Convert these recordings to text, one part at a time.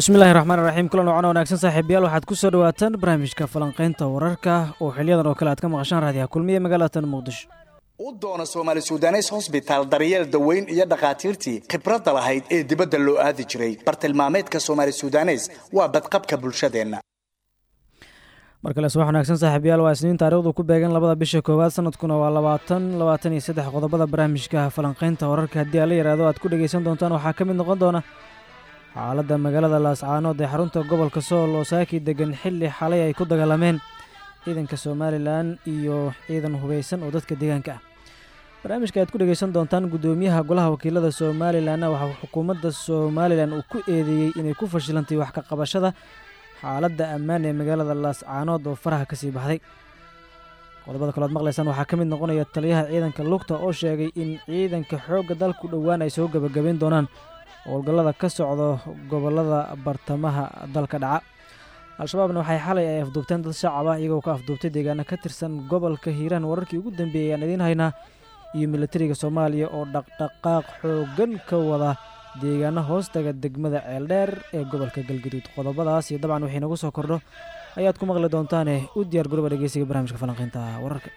bismillahi raxmaan raxiim kulan wacan wanaagsan saaxiibayaal waxaad ku soo dhawaataan barnaamijka falanqaynta wararka oo xiliyadan oo kale aad ka maqashaan raadiyaha kulmiye magaalatan muqdisho. U doona soomaali sudanes hosbitaal daryeel daweyn iyo dhakhaatiirtii khibradda lahayd ee dibadda loo aadi jiray. Bartilmaameedka soomaali sudanes waa badqabka bulshadeenna. Mar kale subax wanaagsan saaxiibayaal waa isniin taarikhdu ku beegan labada bisha koowaad sanadkuna waa labaatan labaatan iyo saddex qodobada barnaamijka falanqaynta wararka. Haddii aala yaraado aad ku dhegaysan doontaan waxaa ka mid noqon doona xaaladda magaalada laascaanood ee xarunta gobolka sool oo saaki degan xilli xalay ay ku dagaalameen ciidanka somalilan iyo ciidan hubeysan oo dadka deegaanka ah. Barnaamijka aad ku dhegaysan doontaan guddoomiyaha golaha wakiilada somalilanna waxaa xukuumadda somalilan uu ku eedeeyey inay ku fashilantay wax ka qabashada xaaladda ammaan ee magaalada laascaanood oo faraha ka sii baxday. Qodobada kalood maqlaysaan waxaa ka mid noqonaya taliyaha ciidanka lugta oo sheegay in ciidanka xoogga dalku dhowaan ay soo gebagabayn doonaan howlgallada ka socdo gobollada bartamaha dalka dhaca. Al-shabaabna waxay xalay ay afduubteen dad shacab ah iyagoo ka afduubtay deegaano ka tirsan gobolka hiiraan. Wararkii ugu dambeeyey ayaan idiin haynaa iyo militariga soomaaliya oo dhaqdhaqaaq xooggan ka wada deegaano hoostaga degmada ceeldheer ee gobolka galgaduud qodobadaas iyo dabcan wixii nagu soo kordho ayaad ku maqli doontaane u diyaar garoba dhegeysiga barnaamijka falanqaynta wararka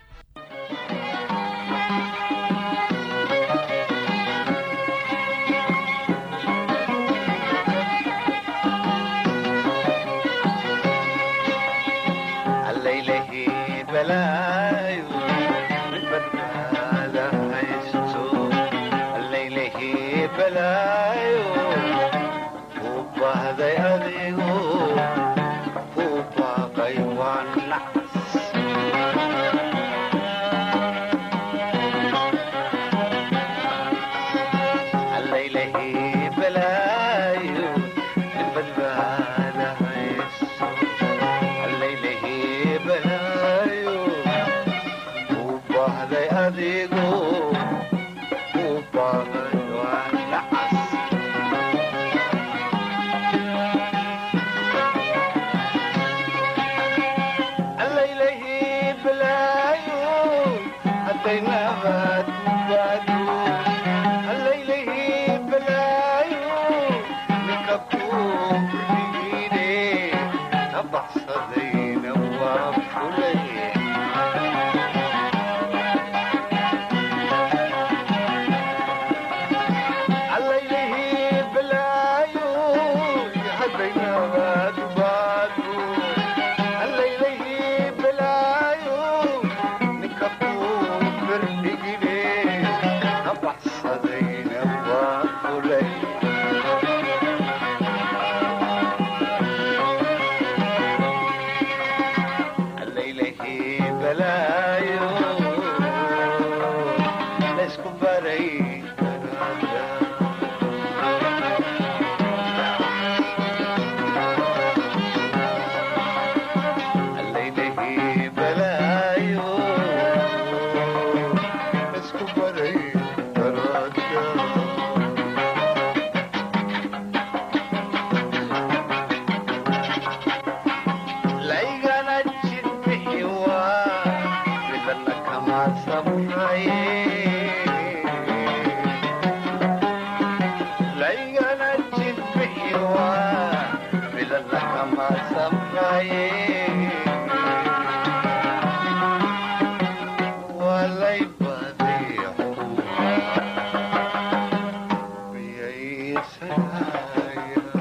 يسايا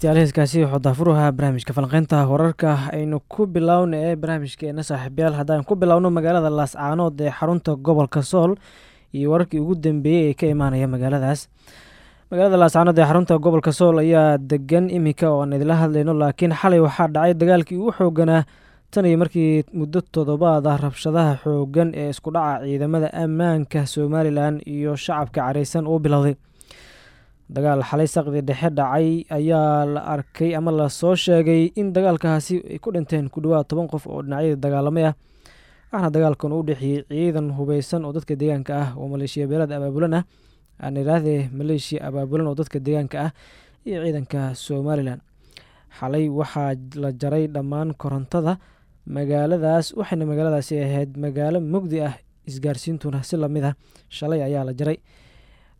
dhegeystayaal heeskaasi wuxuu daafur ahaa barnaamijka falanqeynta wararka aynu ku bilowna ee barnaamijkeena saaxiibyaal. Haddaan ku bilowno magaalada laascaanood ee xarunta gobolka sool iyo wararkii ugu dambeeyey ee ka imaanaya magaaladaas. Magaalada laascaanood ee xarunta gobolka sool ayaa degan iminka oo aan idila hadlayno laakiin xalay waxaa dhacay dagaalkii ugu xooganaa tan iyo markii muddo toddobaad ah rabshadaha xoogan ee isku dhaca ciidamada ammaanka somalilan iyo shacabka careysan uu bilowday dagaal xalay saqdi dhexe dhacay ayaa la arkay ama la soo sheegay in dagaalkaasi ay ku dhinteen ku dhowaad toban qof oo dhinacyada dagaalamay ah waxaana dagaalkan u dhexeeyey ciidan hubeysan oo dadka deegaanka ah oo maleeshiya beelada abaabulan ah aan idhaahdee maleeshiya abaabulan oo dadka deegaanka ah iyo ciidanka somalilan. Xalay waxaa la jaray dhammaan korontada magaaladaas waxayna magaaladaasi ahayd magaalo mugdi ah isgaarsiintuna si la mid ah shalay ayaa la jaray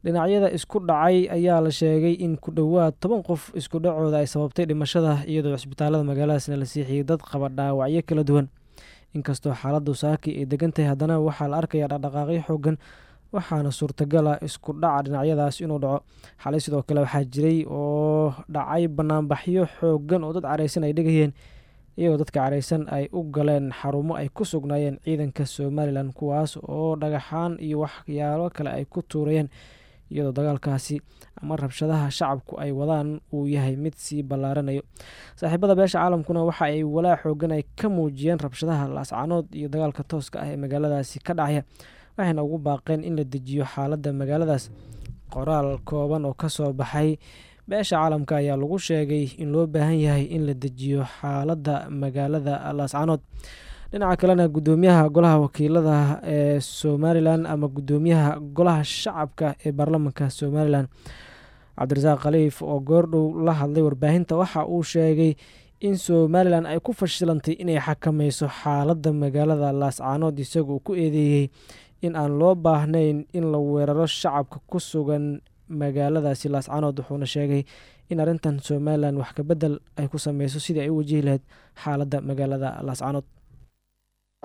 dhinacyada isku dhacay ayaa la sheegay in ku dhowaad toban qof isku dhacooda ay sababtay dhimashada iyadoo cisbitaalada magaaladaasna la siixiyey dad qaba dhaawacyo kala duwan. Inkastoo xaaladdu saaki ay degan tahay haddana waxaa la arkaya dhaqdhaqaaqyo xoogan waxaana suurtagala isku dhaca dhinacyadaas inuu dhaco. Xalay sidoo kale waxaa jiray oo dhacay banaanbaxyo xoogan oo dad careysan ay dhigayeen iyagoo dadka careysan ay u galeen xarumo ay ku sugnaayeen ciidanka somalilan kuwaas oo dhagaxaan iyo waxyaalo kale ay ku tuurayeen iyadoo dagaalkaasi ama rabshadaha shacabku ay wadaan uu yahay mid sii ballaaranayo. Saaxiibada beesha caalamkuna waxa ay walaa xoogan ay ka muujiyeen rabshadaha laascanood iyo dagaalka tooska ah ee magaaladaasi ka dhacaya waxayna ugu baaqeen in la dejiyo xaaladda magaaladaas. Qoraal kooban oo ka soo baxay beesha caalamka ayaa lagu sheegay in loo baahan yahay in la dejiyo xaaladda magaalada laascanood dhinaca kalena gudoomiyaha golaha wakiilada ee somalilan ama gudoomiyaha golaha shacabka ee baarlamanka somalilan cabdirasaaq khaliif oo goordhow la hadlay warbaahinta waxa uu sheegay in somalilan ay ku fashilantay inay xakameyso xaaladda magaalada laascanood isagoo ku eedeeyey in aan loo baahnayn in la weeraro shacabka ku sugan magaaladaasi laascanood wuxuuna sheegay in arrintan somalilan wax kabedel ay ku sameyso sidii ay u wajihi lahayd xaaladda magaalada laascanood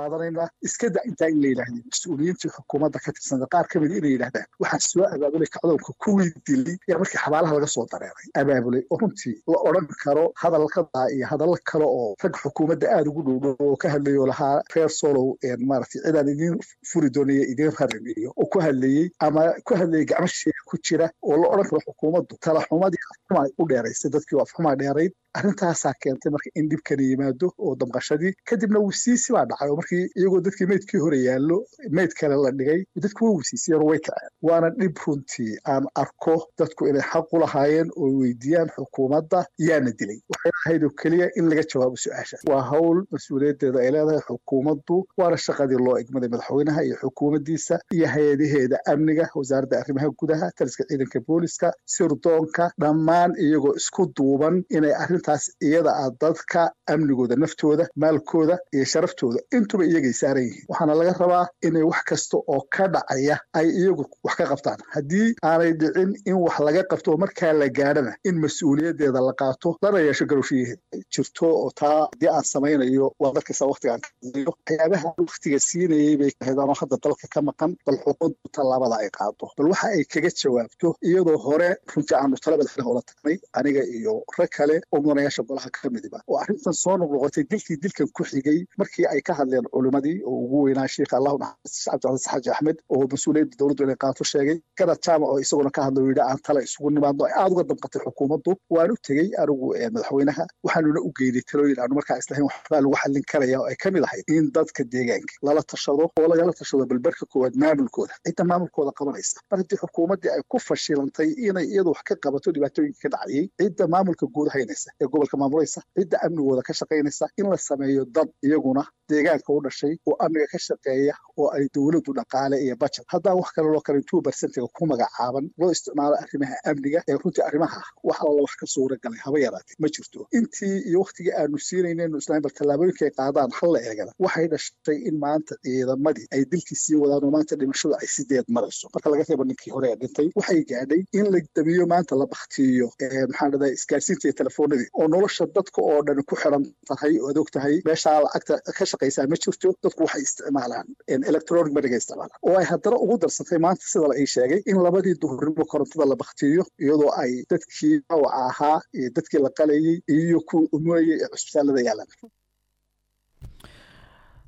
qaadanayna iska intaa in la yidhahdeen mas'uuliyiintii xukuumadda ka tirsanta qaar ka mida inay yidhahdaan waxaa soo abaabulay kacdoonka kuwii dilay yaa markii xabaalaha laga soo dareeray. Abaabulay oo runtii la odhan karo hadalkadaa iyo hadallo kale oo rag xukuumadda aada ugu dhowdhow oo ka hadlayoo lahaa reer solow maaragtay cidaan idiin furi doonaya idiin rarin iyo oo ku hadlayey ama ku hadlayay gacmo sheega ku jira oo la odhan karo xukuumaddu. Talaxumadii afxuma u dheeraysay dadkii afxumaa dheerayd. Arrintaasaa keentay marka in dhibkana yimaado oo damqashadii. Kadibna wisiisi baa dhacay oo markii iyagoo dadkii meydkii hore yaallo meyd kale la dhigay dadku way wisiisiyeen oo way kaceen waana dhib runtii aan arko dadku inay xaq u lahaayeen oo weydiiyaan xukuumadda yaana dilay. Waxay ahayd oo keliya in laga jawaabo su'aasha. Waa hawl mas'uuliyaddeeda ay leedahay xukuumaddu waana shaqadii loo egmaday madaxweynaha iyo xukuumaddiisa iyo hay'adaheeda amniga wasaaradda arrimaha gudaha taliska ciidanka booliska sirdoonka dhammaan iyagoo isku duuban inay arrintaas iyada ah dadka amnigooda naftooda maalkooda iyo sharaftooda intuba iyagay saaran yihiin. Waxaana laga rabaa inay wax kasta oo ka dhacaya ay iyagu wax ka qabtaan. Haddii aanay dhicin in wax laga qabto oo markaa la gaadhana in mas'uuliyaddeeda la qaato lana yeesho garowshiyaheeda jirto oo taa haddii aan samaynayo waa dadkasta waktigaan kaiyo waxyaabaha waktiga siinayay bay ahayd anoo hadda dalka ka maqan bal xuquuqdu tallaabada ay qaado bal waxa ay kaga jawaabto iyadoo hore runtii aanu tala madaxweynaha ula tagnay aniga iyo rag kale oo mudanayaasha golaha ka midiba oo arrintan soo noqnoqotay dilkii dilkan ku xigay markii ay ka hadleen culimadii oo ugu weynaa sheikha allahu naxariis cabdicasiis xaaji axmed oo mas'uuliyadda dowladdu inay qaato sheegay garad jaamac oo isaguna ka hadlay yidhi aan tala isugu nimaadno ay aada uga damqatay xukuumaddu waan u tegey anigu madaxweynaha waxaanuna u geynay talooyin aanu markaa islahayn waxbaa lagu xallin karaya oo ay ka mid ahayd in dadka deegaanka lala tashado oo lagala tashado balbarka koowaad maamulkooda. Cidda maamulkooda qabanaysa. Mar haddii xukuumaddii ay ku fashilantay inay iyadu wax ka qabato dhibaatooyinka ka dhacayay cidda maamulka guud haynaysa ee gobolka maamulaysa cidda amnigooda ka shaqaynaysa in la sameeyo dad iyaguna deegaanka u dhashay oo amniga ka shaqeeya oo ay dowladdu dhaqaale iyo bajet haddaan wax kale loo kale two bersentiga ku magacaaban loo isticmaalo arrimaha amniga ee runtii arrimaha wax alla wax ka suura galay haba yaraatee ma jirto. Intii iyo waktigii aanu siinayneenu islaam bal tallaabooyinka ay qaadaan hal la eegana. Waxay dhashay in maanta ciidamadii ay dilkii sii wadaan oo maanta dhimashadu ay sideed marayso. Marka laga reebo ninkii hore ee dhintay waxay gaadhay in la damiyo maanta la baktiyo maxaan dhahdaa isgaarsiinta iyo telefoonadii oo nolosha dadka oo dhan ku xiran tahay oo ad og tahay meeshaa lacagta ka shaqaysaa ma jirto waxay isticmaalaan electronic mediga isticmaalaan oo ay haddana ugu darsatay maanta sida la ii sheegay in labadii duhurnimo korontada la baktiyo iyadoo ay dadkii dhaawaca ahaa iyo dadkii la qalayey iyo kuwa umuayay ee cusbitaalada yaalaan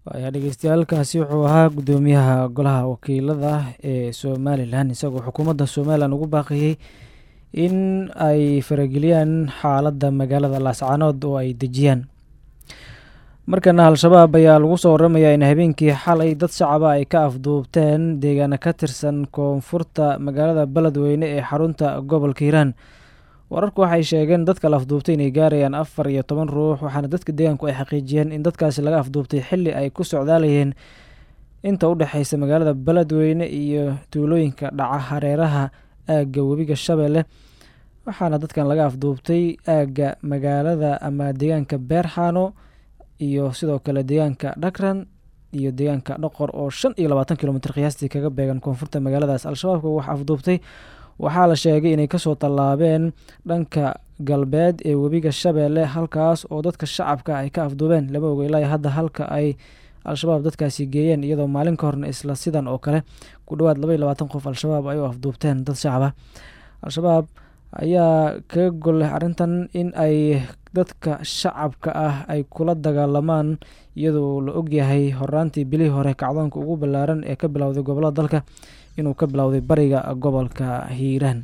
waayaa dhegeystayaaalkaasi wuxuu ahaa guddoomiyaha golaha wakiilada ee somalilan isagoo xukuumadda somalilan ugu baaqiyey in ay farageliyaan xaaladda magaalada laascaanood oo ay dejiyaan markana al-shabaab ayaa lagu soo waramayaa in habeenkii xalay dad shacaba ay ka afduubteen deegaana ka tirsan koonfurta magaalada beledweyne ee xarunta gobolka hiiraan. Wararku waxay sheegeen dadka la afduubtay inay gaarayaan afar iyo toban ruux waxaana dadka deegaanku ay xaqiijiyeen in dadkaasi laga afduubtay xilli ay ku socdaalayeen. Inta u dhexeysa magaalada beledweyne iyo tuulooyinka dhaca hareeraha aagga webiga shabeelle waxaana dadkan laga afduubtay aagga magaalada ama deegaanka beerxaano iyo sidoo kale deegaanka dhagran iyo deegaanka dhoqor oo shan iyo labaatan kilomitr qiyaastii kaga beegan koonfurta magaaladaas. Al-shabaabka wax afduubtay. Waxaa la sheegay inay ka soo tallaabeen dhanka galbeed ee webiga shabeelle halkaas oo dadka shacabka ay ka afduubeen lama oga ilaa hadda halka ay al-shabaab dadkaasi geeyeen iyadoo maalin ka horna isla sidan oo kale. Ku dhowaad laba qof al-shabaab ay afduubteen dad shacaba al-shabaab ayaa kaga gol leh arrintan in ay dadka shacabka ah ay kula dagaalamaan iyadoo la ogyahay horaantii bilihii hore kacdoonka ugu ballaaran ee ka bilowday gobollada dalka inuu ka bilowday bariga gobolka hiiraan.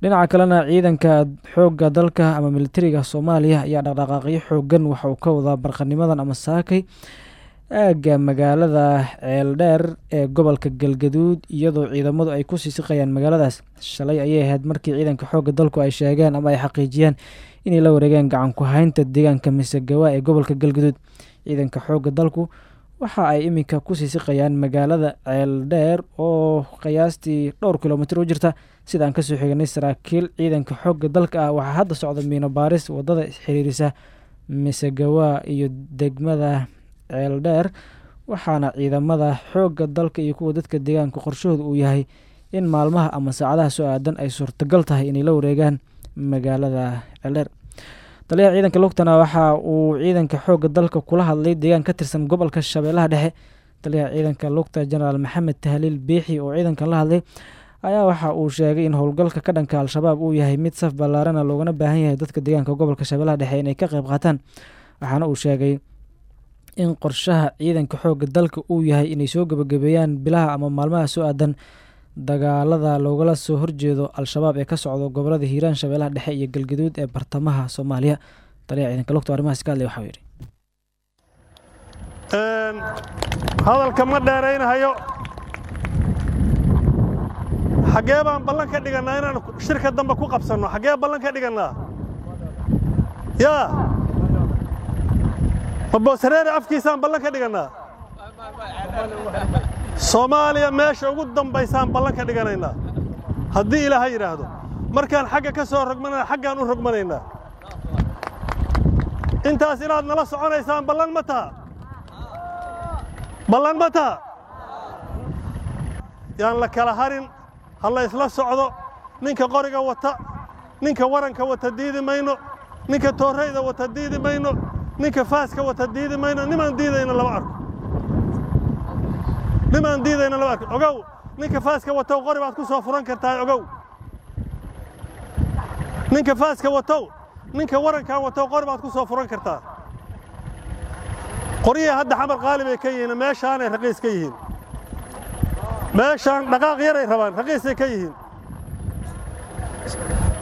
Dhinaca kalena ciidanka xoogga dalka ama militariga soomaaliya ayaa dhaqdhaqaaqyo xoogan waxa uu ka wadaa barqanimadan ama saakay aagga magaalada ceeldheer ee gobolka galgaduud iyadoo ciidamadu ay ku sii siqayaan magaaladaas. Shalay ayay ahayd markii ciidanka xoogga dalku ay sheegeen ama ay xaqiijiyeen inay la wareegeen gacan ku haynta deegaanka misegawa ee gobolka galgaduud. Ciidanka xoogga dalku waxa ay iminka ku sii siqayaan magaalada ceeldheer oo qiyaastii dhowr kilomitr u jirta. Sidaan ka soo xiganay saraakiil ciidanka xoogga dalka ah waxaa hadda socda miino baaris waddada xiriirisa misegawa iyo degmada ceeldheer waxaana ciidamada xoogga dalka iyo kuwa dadka deegaanka qorshahooda uu yahay in maalmaha ama saacadaha soo aadan ay suurtagal tahay inay la wareegaan magaalada ceeldheer taliyaha ciidanka lugtana waxa uu ciidanka xoogga dalka kula hadlay deegaan ka tirsan gobolka shabeellaha dhexe. Taliyaha ciidanka lugta jenaraal maxamed tahliil biixi oo ciidankan la hadlay ayaa waxa uu sheegay in howlgalka ka dhanka al-shabaab uu yahay mid saf ballaarana loogana baahan yahay dadka deegaanka gobolka shabeellaha dhexe inay ka qayb qaataan. Waxaana uu sheegay in qorshaha ciidanka xoogga dalka uu yahay inay soo gebagabeeyaan bilaha ama maalmaha soo aadan. Dagaalada loogala soo horjeedo al-shabaab ee ka socdo gobollada hiiraan shabeellaha dhexe iyo galgaduud ee bartamaha soomaaliya. Taliyaha ciidanka lugta arrimahaas ka hadlay waxau yidhi. Hadalka ma dheeraynahayo xaggee baan ballan ka dhigannaa inaan shirka dambe ku qabsanno? Xaggee ballan ka dhigannaa yaa ma booshareere afkiisaan ballan ka dhigannaa soomaaliya meesha ugu dambaysaan ballan ka dhiganaynaa. Haddii ilaahay yidhaahdo markaan xagga ka soo rogmanana xaggaan u rogmanaynaa. Intaas inaad nala soconaysaan ballan ma taha ballan ma taha yaan la kala harin ha la socdo. Ninka qoriga wata ninka waranka wata diidi mayno ninka toorrayda wata diidi mayno ninka faaska wata diidi mayno nimaan diidayna lama arko. Nimaan diidayna lama arko. Ogow ninka faaska watow qori baad ku soo furan kartaa ogow. Ninka faaska watow ninka warankan watow qori baad ku soo furan kartaa qoryihii hadda xamar qaali bay ka yihiin meeshaanay raqiis ka yihiin. Meeshaan dhaqaaq yaray rabaan raqiisay ka yihiin.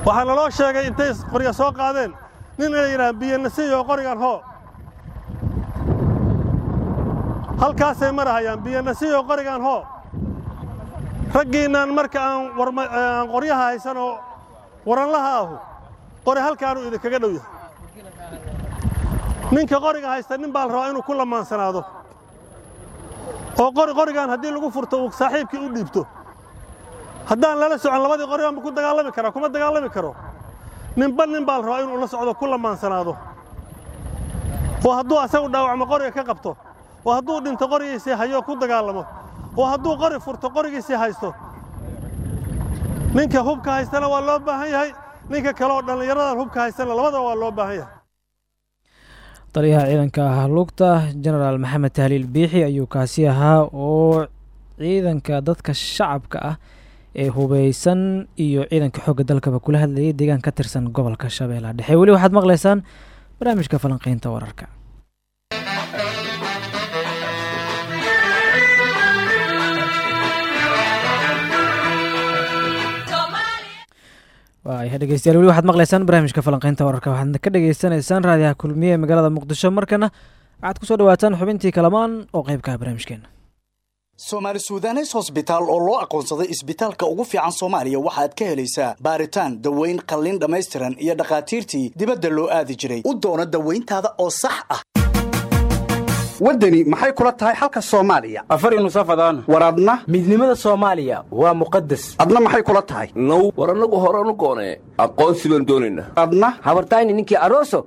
Waxaa naloo sheegay intay qorya soo qaadeen nin inay yidhahaan biyanasiyo qorigan hoo halkaasay marahayaan biyanasiyo qorigan hoo raggiinnan marka aan qoryaha haysan oo waranlaha ahu. Qori halkaanuu idinkaga dhow yahay. Ninka qoriga haysta nin baa la rabaa inuu ku lamaansanaado. Oo qori qorigan haddii lagu furto uu saaxiibkii u dhiibto. Haddaan lala socon labadii qorigan ma ku dagaalami karaa kuma dagaalami karo ninba nin baa la rabaa inuu la socdo ku lamaansanaado? Oo hadduu asagu dhaawacmo qoriga ka qabto? Oo hadduu dhinto qorigiisii hayo ku dagaalamo? Oo hadduu qori furto qorigiisii haysto? Ninka hubka haystana waa loo baahan yahay. Ninka kale oo dhallinyaradan hubka haystana labadaba waa loo baahan yahay. Taliyaha ciidanka lugta genaraal maxamed tahliil biixi ayuu kaasi ahaa oo ciidanka dadka shacabka ah ee hubeysan iyo ciidanka xoogga dalkaba kula hadlayay deegaan ka tirsan gobolka shabeellaha dhexe weli waxaad maqlaysaan barnaamijka falanqeynta wararka. Waaya dhegeystayaal weli waxaad maqlaysaan barnaamijka falanqeynta wararka. Waxaadna ka dhegeysaneysaan raadiyaha kulmiye magaalada muqdisho markana waxaad ku soo dhawaataan xubintii kalamaan oo qeybka ah barnaamijkeena soomaali sudanes hosbitaal oo loo aqoonsaday isbitaalka ugu fiican soomaaliya waxaad ka helaysaa baaritaan daweyn qalliin dhammaystiran iyo dhakhaatiirtii dibadda loo aadi jiray. U doono dawayntaada oo sax ah. Waddani maxay kula tahay xalka soomaaliya? Afari nusafadaan war adna? Midnimada soomaaliya waa muqadas adna maxay kula tahay? Now war annagu horanu goonee aqoonsi baan doonaynaa adna? Habartayni ninkii aroso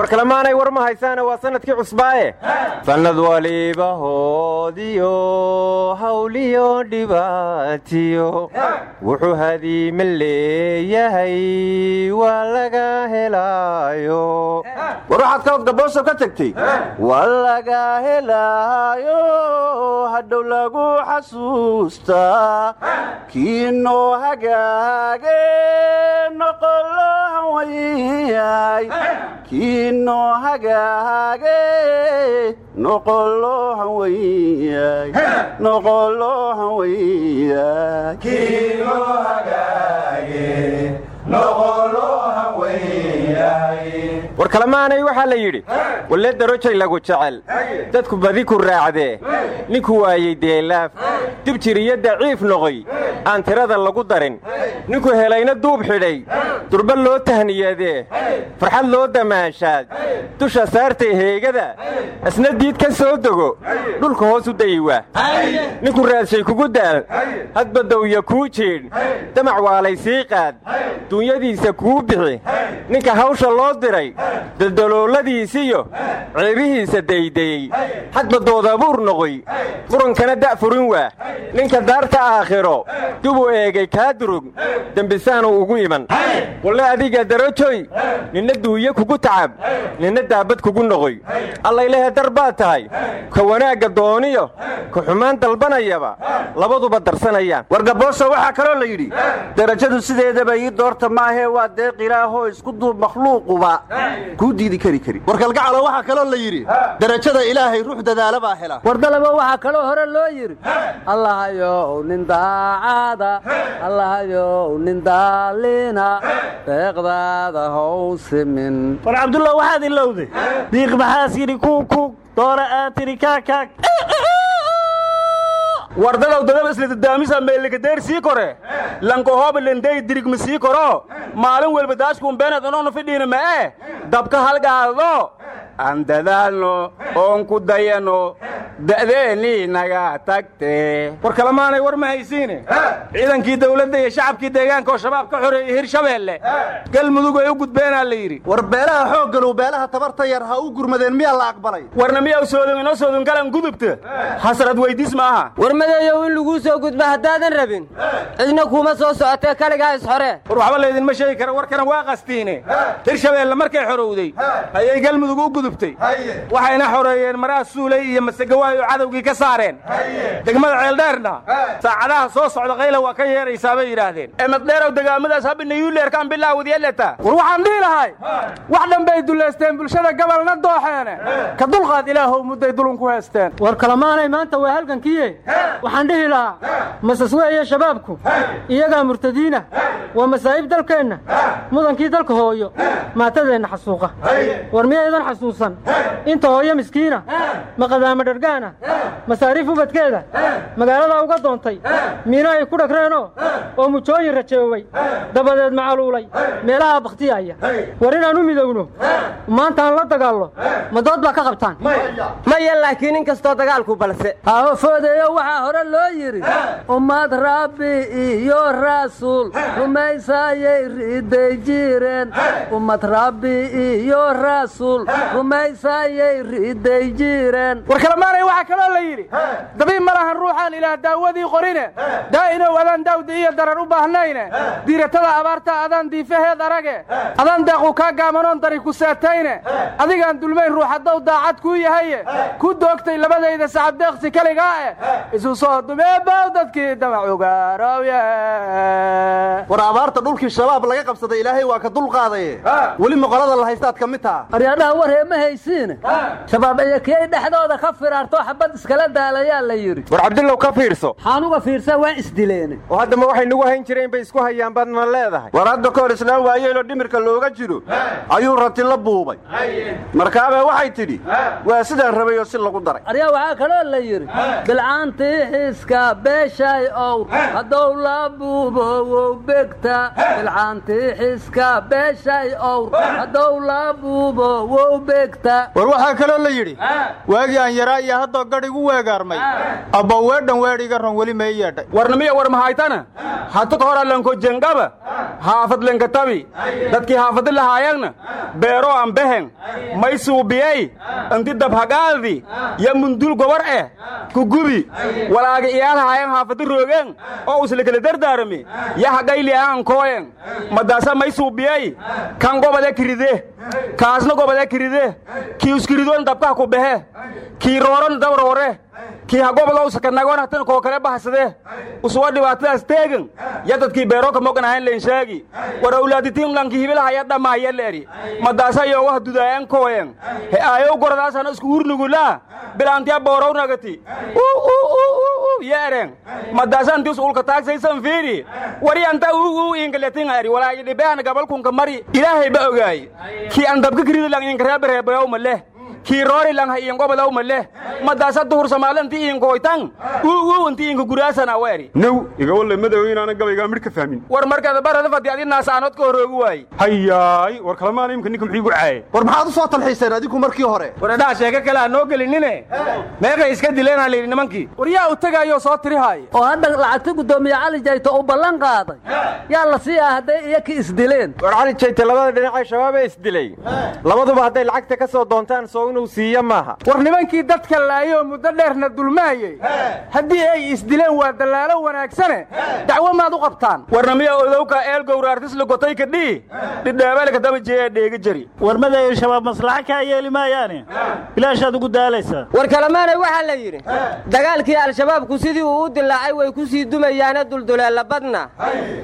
war kalamaanay war ma haysaane waa sannadkii cusbaaye. Sannad waliba hoodiyo hawliyo dhibaatiyo. Wuxuu hadiima leeyahay waa laga helaayo. War waxaad kalod gabooso ka tegtey waa laga helaayo hadhow lagu xasuustaa. Kiinoo hagaage noqolohan wayay kiinoo hagaage noqolohan wayay war kalamaanay waxaa la yidhi walle darojay lagu jecel. Dadku badi ku raacdee ninku waayey deelaaf dib jiriyo daciif noqoy. Aan tirada lagu darin. Ninku helayna duub xidhay. Durba loo tahniyadee farxad loo damaashaad dusha saartay heegada. Isna diid ka soo dego dhulka hoos u dayiwa ninku raadshay kugu daal. Hadbadowya kuu jiidh damac waalay sii qaad. Duunyadiisa kuu bixi. Ninka hawsha loo diray daldalooladiisiyo ceebihiisa daydayey hadbadooda abuur noqoy. Qurankana da' furin waa ninka daarta aakhiro dibuu eegay kaa durug dembisaanuu ugu iman. Walle adiga darajoy ninna duuye kugu tacab ninna daabad kugu noqoy. Allaylehe dar baad tahay ka wanaagga dooniyo ka xumaan dalbanayaba labaduba darsanayaan war gabooso waxaa kaloo la yidhi darajadu sideedaba ii doorta maahee waa deeq ilaahoo isku duub makhluuquba kuu diidi kari kari. War kalgacalo waxaa kaloo la yidhi darajada ilaahay ruux dadaala baa hela wardalaba waxaa kaloo hore loo yidhi allahayow nin daacada allahayow nin daalina deeqdaada how simin. War cabdullah waxaad ilowday? Diiq maxaas yidhi kuukug doora aad tidhi kaakaag wardadow dadaba isladadaamisa meelikadeer sii kore. Lankahooba lendey dirigma sii koro. Maalin welba daashkuun beenad unoona fidhiina ma'e dabka halgaado. Aan dadaalno oon ku dayano da'deennii naga tagtee war kalamaanay war ma haysiine ciidankii dawladda iyo shacabkii deegaanka oo shabaab ka xoreeyey hirshabeelle galmudug ay u gudbeenaa la yidhi. War beelaha xooggalu beelaha tabarta yar ha u gurmadeen miyaa la aqbalay? Warna miyaw soodin inoo soodin galan gudubta? Hasrad weydiis maaha war madeeyow in laguu soo gudba haddaadan rabin. Cidna kuuma soo socotee kaligaa isxore war waxba laydinma sheegi kara warkana waa qastiine. Hirshabeelle markay xorowday. Ayay galmudug u gudubtay. Waxayna xoreeyeen maraa suulay iyo masagawaay oo cadowgii ka saareen. Degmada ceeldheerna saacadaha soo socda qayla waa ka yeeraysaa bay yidhaahdeen. Emadheerow degaamadaas habinayuuleerkaan bilaawdiyaleta war waxaan dhihi lahay wax dhanbay duleysteen bulshada gobolna dooxeene. Ka dulqaad ilaahow mudday dulun ku heesteen war kalamaanay maanta waa halgankiiye waxaan dhihi lahaa masasweeye shabaabku iyagaa murtadiina waa masaa'ib dalkeenna. Mudankii dalka hooyo maatadeenna xasuuqa. War miyaydan xasuusan. Inta hooyo miskiina maqadaama dhargaan puntlandna masaariif ubadkeeda magaalada uga doontay. Miino ay ku dhagreenoo oo mujooyin rajeeway dabadeed macaluulay meelaha bakhtiyaya war inaan u midowno. Maanta aan la dagaallo. Ma dood baa ka qabtaan? Maya laakiin in kastoo dagaalku balse. Haho foodeeyo waxaa hore loo yidhi ummad rabbi iyo rasuul. Rumaysayay riday jireen. Ummad rabbi iyo rasuul. Rumaysayay riday jireen kalemaanay waxaa kaloo la yidhi dabiib ma lahan ruuxaan ilaah daawadii qorine. Daa'inow adaan daawdi iyo darar u baahnayne diiratada abaarta adaan diifaheed arage. Adaan deequ kaa gaamanoon dari ku saatayne. Adigaan dulmayn ruux haddow daacad kuu yahaye. Ku doogtay labadayda sacabdeeqsi keligaa eh isu soo dumeebow dadkii damac ugaarowye war abaarta dhulkii shabaab laga qabsaday ilaahay waa ka dulqaadaye weli moqolada la haystaad ka mid taha. Aryadhaha warhee ma haysiine shabaab ayakiyay dhexdooda ka firaarto xabad iskala daalayaa la yidhi. War cabdillow ka fiirso. Xaanuga fiirsa waa isdileene oo haddama waxay nagu hayn jireen bay isku hayaan baadna leedahay. War hadda ka hor islaan waayeeloo dhimirka looga jiro ayuu rati la buubay. Markaabee waxay tidhi waa sidaan rabay oo si lagu daray. Aryaa waxaa kaloo la yidhi bilcaantii xiska beeshay ow haddow la buubo wow begta. Bilcaantii xiska beeshay ow haddow la buubo wow begta. War waxaa kaloo la yidhi waagii aan yaraa iyo haddoo gadh igu weegaarmay. Abba weedhan weedhiga ron weli may yeedhay. Warnamiya war mahaytana hatut horalanko jengaba? Haafad lenkatabi dadkii haafadi lahaayagna beero aan behen may suubiyey inti dabhagaadi ya mundul gobar eh. Kugubi walaaga iyaalahaayan haafadi roogeen oo uslekele dardaarami. Ya hagayli aan kooyen madaasa may suubiyey kan gobade kiride. Kaasna gobade kiride. Kii uskiridoon dabkaha ku behe. Kii rooron dabroore kii hagobodow sakanagoon hatan koo kale bahsade usuwa dhibaatadaas teegan ya dadkii beerooka mogan ahayn leenshaagi war awlaaditiin lanki hibilahaya dhammaaya leeri madaasa yoogaha dudaayan kooyen he aayow goradaasana isku hurnugulaa bilaantiya boorow nagati. Yeeren madaasantis ulka taagsaysan fiiri wari anta uu ingaletin ari walaayi dhibean gabalkunka mari ilaahay ba ogaay kii an dabka kiridi lang inkareebareebayow kii roori lang ha iingobodow maleh? Madaasa duhur somaalinti iinkoytan uu inti iinka guraasana weeri now iga walle madow inaanan gabaygaa midh ka fahmin war markaad barada fadi adi naasaanood ka horoogi waaye hayaay war kalamaana imka ninka muxuu igu caaye war maxaad u soo talxiiseen adigu markii hore. War adhaha sheeko kale aan noo gelinine meeqay iska dileenaa layidhi nimankii war yaa u tegayoo soo tirihaaya oo hadda lacagti guddoomiye cali jayto uu ballan qaaday. Yaa la siiyaa hadday iyaki isdileen war cali jayte labada dhinacee shabaabee isdilay labaduba hadday lacagta ka soo doontaan soo inuu siiyo maaha. War nimankii dadka laayoo muddo dheerna dulmaayey. Haddii ay isdileen waa dallaalo wanaagsane dacwo maad u qabtaan. Warnamiya odowka eel gowraartis lagotay kadhii dhidheebelka daba jeeya dheegi jari. War madayo shabaab maslaxa kaa yeeli maayaane. Bilaashaad ugu daalaysaa war kalemaanay waxaa la yidhi dagaalkii al-shabaabku sidii uu u dilaacay way ku sii dumayaane dulduleella badna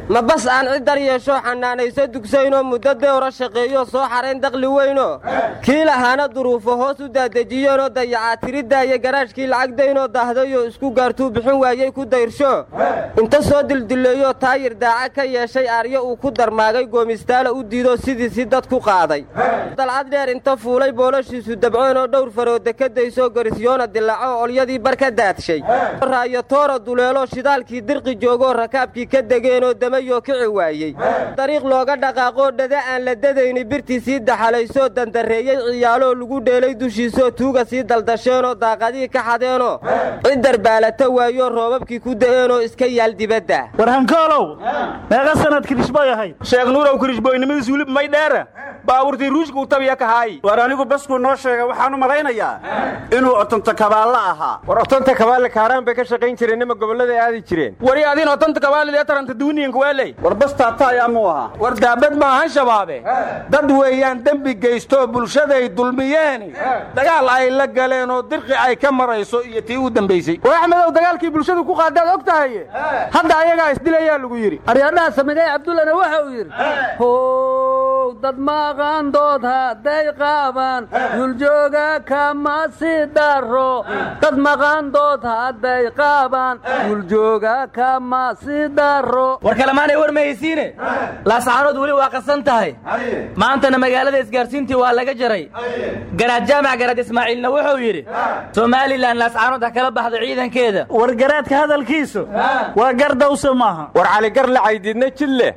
ma bas aan cid dar yeeshoo xanaanayso dugsaynoo muddo dewra shaqeeyoo soo xarayn dakli weynoo kii lahaana duruufo hoos u daadejiyeenoo dayacaa tiridda iyo garaashkii lacag daynoo dahdayoo isku gaartuu bixin waayey ku dayrsho inta soo dildileeyoo taayir daaca ka yeeshay aaryo uu ku darmaagay goomistaala u diidoo sidiisii dad ku qaaday. Dalcad dheer inta fuulay booloshiisu dabcoonoo dhowr farooda ka daysoo gorisyoona dilaaco olyadii bar ka daadshay. Raayo toora duleeloo shidaalkii dirqi joogoo rakaabkii ka degeenoo damayoo kici waayey. Dariiq looga dhaqaaqoo dhada aan la dadayni birtii sii daxalaysoo dandarreeyey ciyaaloo lagu dheelay dushiisoo tuuga sii daldasheenoo daaqadii ka xadeenoo cid darbaalata waayoo roobabkii ku da'eenoo iska yaal dibadda. War hankoolow meeqa sanad kirishboy ahayd. Sheekh nuurow kirishboynimadiis wulib may dheera baabuurtii ruushka u tabiya ka haayi war anigu baskuu noo sheega waxaan u malaynayaa inuu otonta kabaallo ahaa. War otonta kabaalle kaaraan bay ka shaqayn jireen nima gobollada aadi jireen. Wari adin otonta kabaalle taranta duuniyanka weeley war bastaata ayaa muu ahaa. War daabad maahan shabaabe. Dad weeyaan dembi geystoo bulshaday dulmiyeen. Dagaal ay la galeen oo dirqi ay ka marayso iyo tii u dambaysay. War axmedow dagaalkii bulshadu ku qaadaad og tahaye hadda ayagaa isdilayaa lagu yidhi. Aryadhaha samigay cabdullana waxa uu yidhi how dad maqaandood hadday qaabaan kama si daro dad maqaandood hadday qaabaan duuljooga kama si daro war kalemaanay war mahaysiine laasaxaanood weli waa qasan tahay. Maantana magaalada isgaarsiintii waa laga jaray. Garaad jaamac garaad ismaaciilna wuxuu yidhi somalilan laascaanood ha kala baxdo ciidankeeda. War garaadka hadalkiisu waa gardawse maaha. War caligar la caydiidna jidleh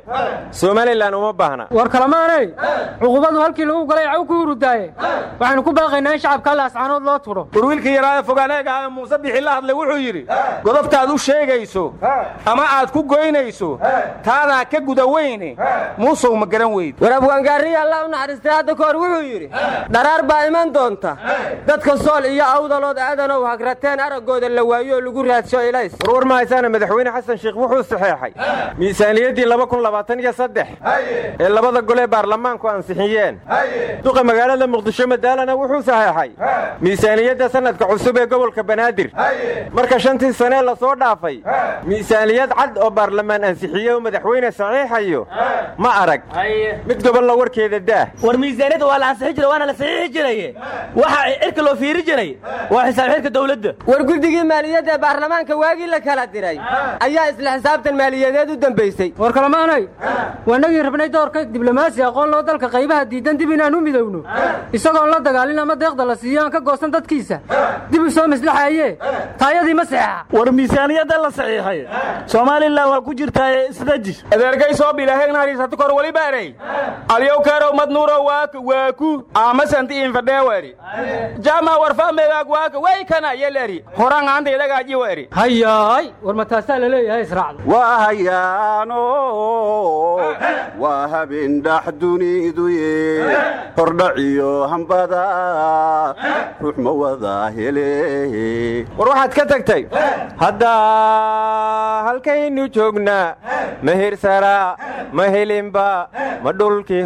somalilan uma baahna. War kalamaanay cuqubadu halkii lagu galay caw ku hurudaaye. Waxaynu ku baaqaynaa in shacabka laascaanood loo tudho war wiilkii yaraaye fogaaneegaha muuse bixi la hadlay wuxuu yidhi godobtaad u sheegayso ama aad ku goynayso taadaa ka guda weyne muusow ma garan weyd war abwaangaariya allah u naxariistay hadda ka hor wuxuu yidhi dharaar baa iman doonta. Dadka sool iyo awdalood aadanow hagrateen araggooda la waayo oo lagu raadsho ilays. Warwar ma haysaana madaxweyne xasan sheikh wuxuu saxeexay. Miisaaniyaddii ee labada gole baarlamaanku ansixiyeen. Duqa magaalada muqdisho madaalana wuxuu saxeexay miisaaniyadda sanadka cusub ee gobolka banaadir. Marka shantii sanee la soo dhaafay miisaaniyad cad oo baarlamaan ansixiye oo madaxweyne saxiixayo ma arag. Mid gobolla warkeeda daah war miisaaniyadda waa la ansixi jiray waana la saxiixi jiraye waxa cirka loo fiiri jiray waa xisaab xirka dawladda war guddigii maaliyadda ee baarlamaanka waagii la kala diray ayaa isla xisaabtan maaliyadeed u dambaysay war kalamaanay waanagii rabnay doorka diblomaasi aqoon loo dalka qaybaha diidan dib inaan u midowno isagoon la dagaalin ama deeqda la siiyo aan ka goosan dadkiisa. Dib u soo maslaxaye taayadii ma saxeexa war miisaaniyadda la saxiixay. Somalilan waa ku jirtaaye isdaji adeergay soo bilaahegnariisatu kor wali baarey alyow keerow madnuuro waak waaku aamasanti infadheeweri jama warfaamegaag waaka waykana yeleri. Horan aanta idagaaji weri hayaay war ma taasaa la leeyahay israacda? Waa hayaano waa habindhax duniduye hordhaciyo hambada ruux ma wada hele. War waxaad ka tagtay hadda halkaynu joognaa ma hirsara ma helinba ma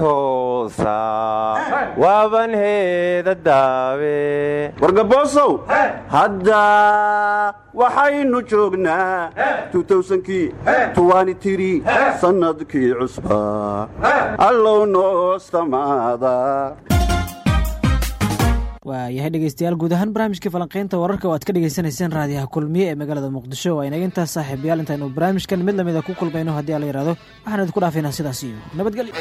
hoosa. Waaban heeda wargaboosow hadda waxaynu joognaa kii tuwanitiri sannadkii cusba waayahay dhegeystayaal guud ahaan barnaamijkii falanqeynta wararka oo aad ka dhegeysanayseen raadiyaha kulmiye ee magaalada muqdisho. Waa inaga intaas saaxiibayaal intaynu barnaamijkan mid lamida ku kulmayno haddii ala yidhahdo waxaan idinku dhaafaynaa sidaas iyo nabadgelyo